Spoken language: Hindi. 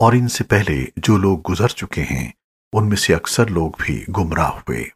और इनसे पहले जो लोग गुजर चुके हैं, उनमें से अक्सर लोग भी गुमराह हुए।